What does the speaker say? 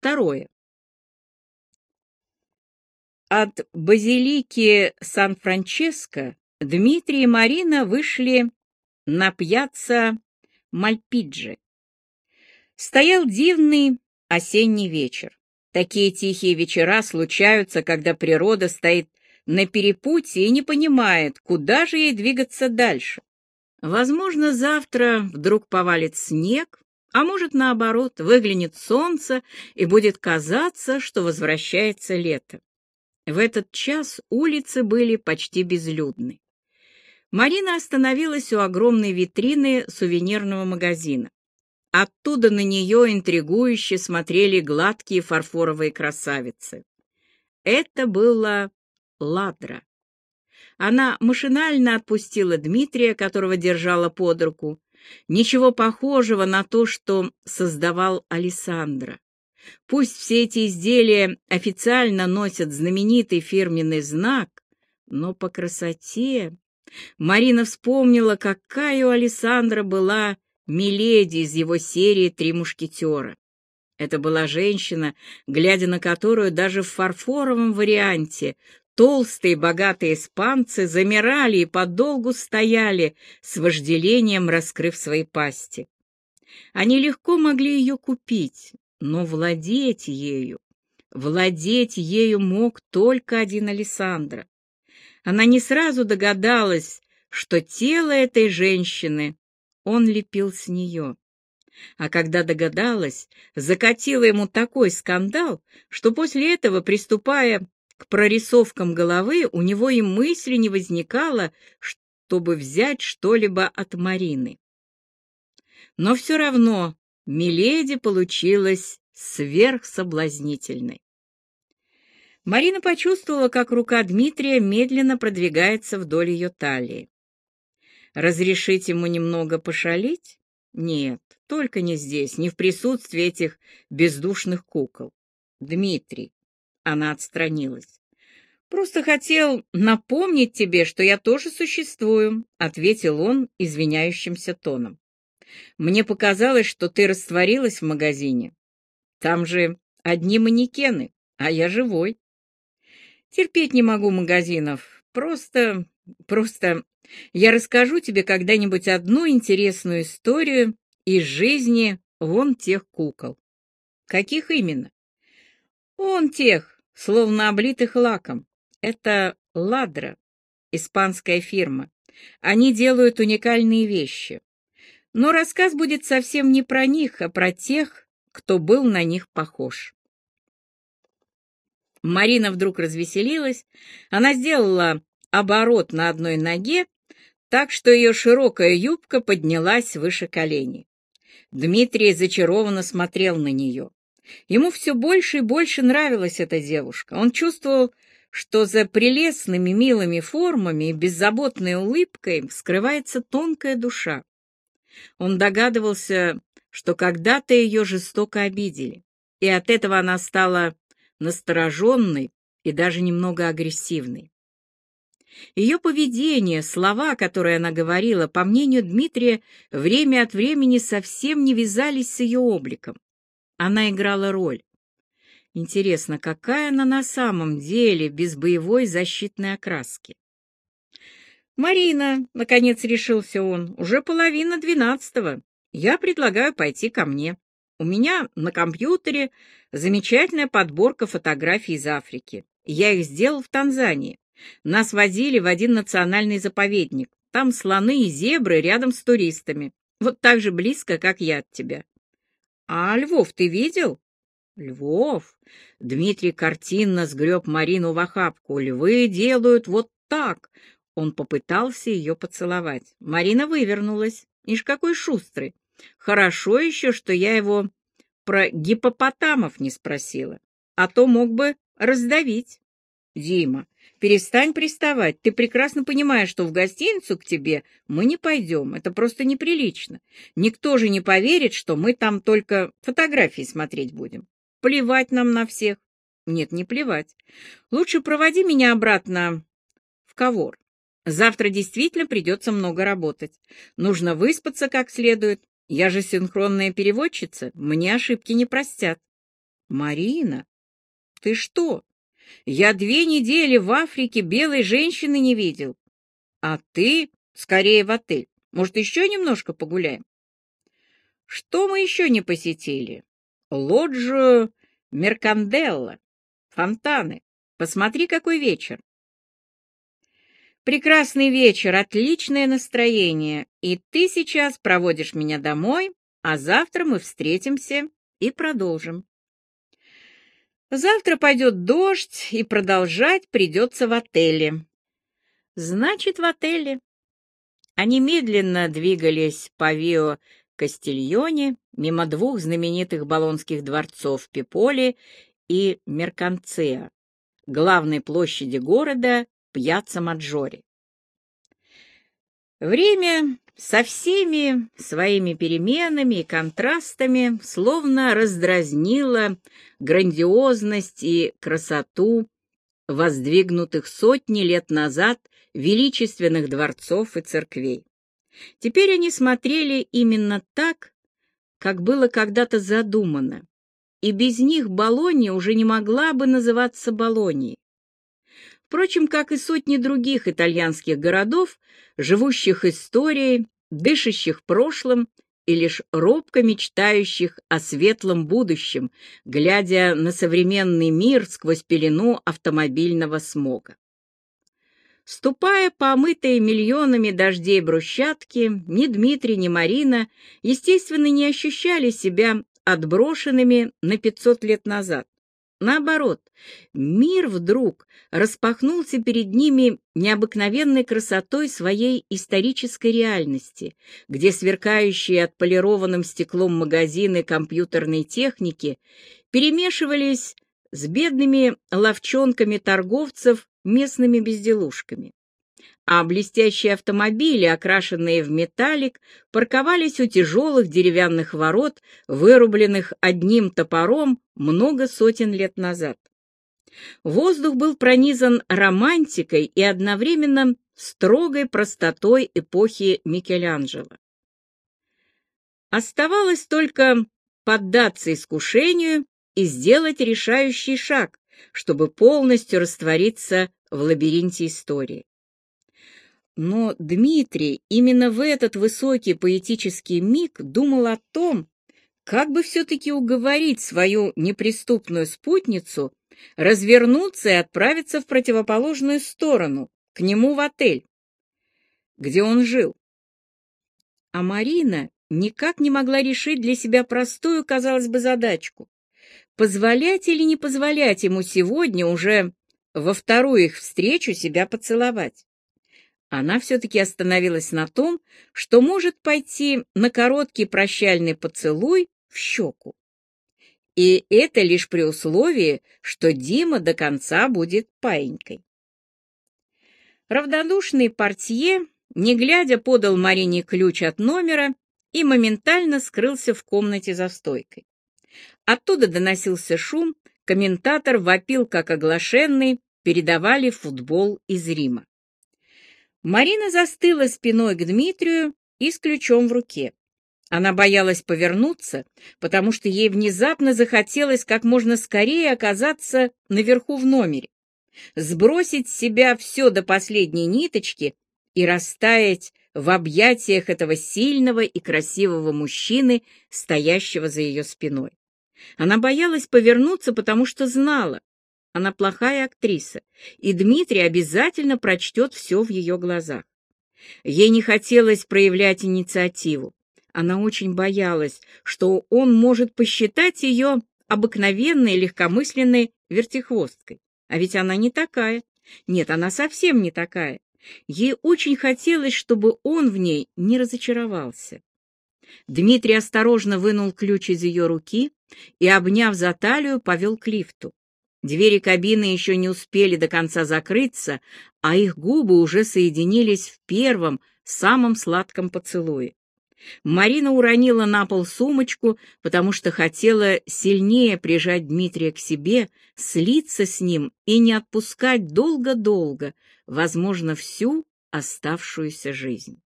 Второе. От базилики Сан-Франческо Дмитрий и Марина вышли на пьяцца Мальпиджи. Стоял дивный осенний вечер. Такие тихие вечера случаются, когда природа стоит на перепутье и не понимает, куда же ей двигаться дальше. Возможно, завтра вдруг повалит снег, а может, наоборот, выглянет солнце и будет казаться, что возвращается лето. В этот час улицы были почти безлюдны. Марина остановилась у огромной витрины сувенирного магазина. Оттуда на нее интригующе смотрели гладкие фарфоровые красавицы. Это было Ладра. Она машинально отпустила Дмитрия, которого держала под руку. Ничего похожего на то, что создавал Александра. Пусть все эти изделия официально носят знаменитый фирменный знак, но по красоте... Марина вспомнила, какая у Александра была Миледи из его серии «Три мушкетера». Это была женщина, глядя на которую даже в фарфоровом варианте толстые богатые испанцы замирали и подолгу стояли, с вожделением раскрыв свои пасти. Они легко могли ее купить, но владеть ею, владеть ею мог только один Александра. Она не сразу догадалась, что тело этой женщины он лепил с нее. А когда догадалась, закатила ему такой скандал, что после этого, приступая к прорисовкам головы, у него и мысли не возникало, чтобы взять что-либо от Марины. Но все равно Миледи получилась сверхсоблазнительной. Марина почувствовала, как рука Дмитрия медленно продвигается вдоль ее талии. Разрешить ему немного пошалить? Нет, только не здесь, не в присутствии этих бездушных кукол. Дмитрий. Она отстранилась. «Просто хотел напомнить тебе, что я тоже существую», — ответил он извиняющимся тоном. Мне показалось, что ты растворилась в магазине. Там же одни манекены, а я живой. Терпеть не могу магазинов. Просто, просто я расскажу тебе когда-нибудь одну интересную историю из жизни вон тех кукол. Каких именно? Вон тех, словно облитых лаком. Это Ладра, испанская фирма. Они делают уникальные вещи. Но рассказ будет совсем не про них, а про тех, кто был на них похож. Марина вдруг развеселилась. Она сделала оборот на одной ноге, так что ее широкая юбка поднялась выше коленей. Дмитрий зачарованно смотрел на нее. Ему все больше и больше нравилась эта девушка. Он чувствовал, что за прелестными милыми формами и беззаботной улыбкой скрывается тонкая душа. Он догадывался, что когда-то ее жестоко обидели, и от этого она стала настороженной и даже немного агрессивной. Ее поведение, слова, которые она говорила, по мнению Дмитрия, время от времени совсем не вязались с ее обликом. Она играла роль. Интересно, какая она на самом деле без боевой защитной окраски? «Марина», — наконец решился он, — «уже половина двенадцатого. Я предлагаю пойти ко мне. У меня на компьютере замечательная подборка фотографий из Африки. Я их сделал в Танзании. Нас водили в один национальный заповедник. Там слоны и зебры рядом с туристами. Вот так же близко, как я от тебя. А львов ты видел? Львов? Дмитрий картинно сгреб Марину в охапку. Львы делают вот так. Он попытался ее поцеловать. Марина вывернулась. Ишь, какой шустрый. Хорошо еще, что я его про гипопотамов не спросила, а то мог бы раздавить. Дима, перестань приставать. Ты прекрасно понимаешь, что в гостиницу к тебе мы не пойдем. Это просто неприлично. Никто же не поверит, что мы там только фотографии смотреть будем. Плевать нам на всех. Нет, не плевать. Лучше проводи меня обратно в Ковор. Завтра действительно придется много работать. Нужно выспаться как следует. Я же синхронная переводчица, мне ошибки не простят. Марина, ты что? Я две недели в Африке белой женщины не видел. А ты скорее в отель. Может, еще немножко погуляем? Что мы еще не посетили? Лоджию Мерканделла, фонтаны. Посмотри, какой вечер. Прекрасный вечер, отличное настроение, и ты сейчас проводишь меня домой, а завтра мы встретимся и продолжим. Завтра пойдет дождь, и продолжать придется в отеле. Значит, в отеле. Они медленно двигались по Вио Кастильоне, мимо двух знаменитых болонских дворцов Пиполи и Мерканцеа, главной площади города Пьяцца Маджори. Время со всеми своими переменами и контрастами словно раздразнило грандиозность и красоту воздвигнутых сотни лет назад величественных дворцов и церквей. Теперь они смотрели именно так, как было когда-то задумано, и без них Болонья уже не могла бы называться Болоньей. Впрочем, как и сотни других итальянских городов, живущих историей, дышащих прошлым и лишь робко мечтающих о светлом будущем, глядя на современный мир сквозь пелену автомобильного смога. Ступая по омытой миллионами дождей брусчатки, ни Дмитрий, ни Марина, естественно, не ощущали себя отброшенными на пятьсот лет назад. Наоборот, мир вдруг распахнулся перед ними необыкновенной красотой своей исторической реальности, где сверкающие отполированным стеклом магазины компьютерной техники перемешивались с бедными ловчонками торговцев местными безделушками а блестящие автомобили, окрашенные в металлик, парковались у тяжелых деревянных ворот, вырубленных одним топором много сотен лет назад. Воздух был пронизан романтикой и одновременно строгой простотой эпохи Микеланджело. Оставалось только поддаться искушению и сделать решающий шаг, чтобы полностью раствориться в лабиринте истории. Но Дмитрий именно в этот высокий поэтический миг думал о том, как бы все-таки уговорить свою неприступную спутницу развернуться и отправиться в противоположную сторону, к нему в отель, где он жил. А Марина никак не могла решить для себя простую, казалось бы, задачку. Позволять или не позволять ему сегодня уже во вторую их встречу себя поцеловать? Она все-таки остановилась на том, что может пойти на короткий прощальный поцелуй в щеку. И это лишь при условии, что Дима до конца будет паинькой. Равнодушный портье, не глядя, подал Марине ключ от номера и моментально скрылся в комнате за стойкой. Оттуда доносился шум, комментатор вопил, как оглашенный, передавали футбол из Рима. Марина застыла спиной к Дмитрию и с ключом в руке. Она боялась повернуться, потому что ей внезапно захотелось как можно скорее оказаться наверху в номере, сбросить с себя все до последней ниточки и растаять в объятиях этого сильного и красивого мужчины, стоящего за ее спиной. Она боялась повернуться, потому что знала, она плохая актриса, и Дмитрий обязательно прочтет все в ее глазах. Ей не хотелось проявлять инициативу. Она очень боялась, что он может посчитать ее обыкновенной легкомысленной вертихвосткой. А ведь она не такая. Нет, она совсем не такая. Ей очень хотелось, чтобы он в ней не разочаровался. Дмитрий осторожно вынул ключ из ее руки и, обняв за талию, повел к лифту. Двери кабины еще не успели до конца закрыться, а их губы уже соединились в первом, самом сладком поцелуе. Марина уронила на пол сумочку, потому что хотела сильнее прижать Дмитрия к себе, слиться с ним и не отпускать долго-долго, возможно, всю оставшуюся жизнь.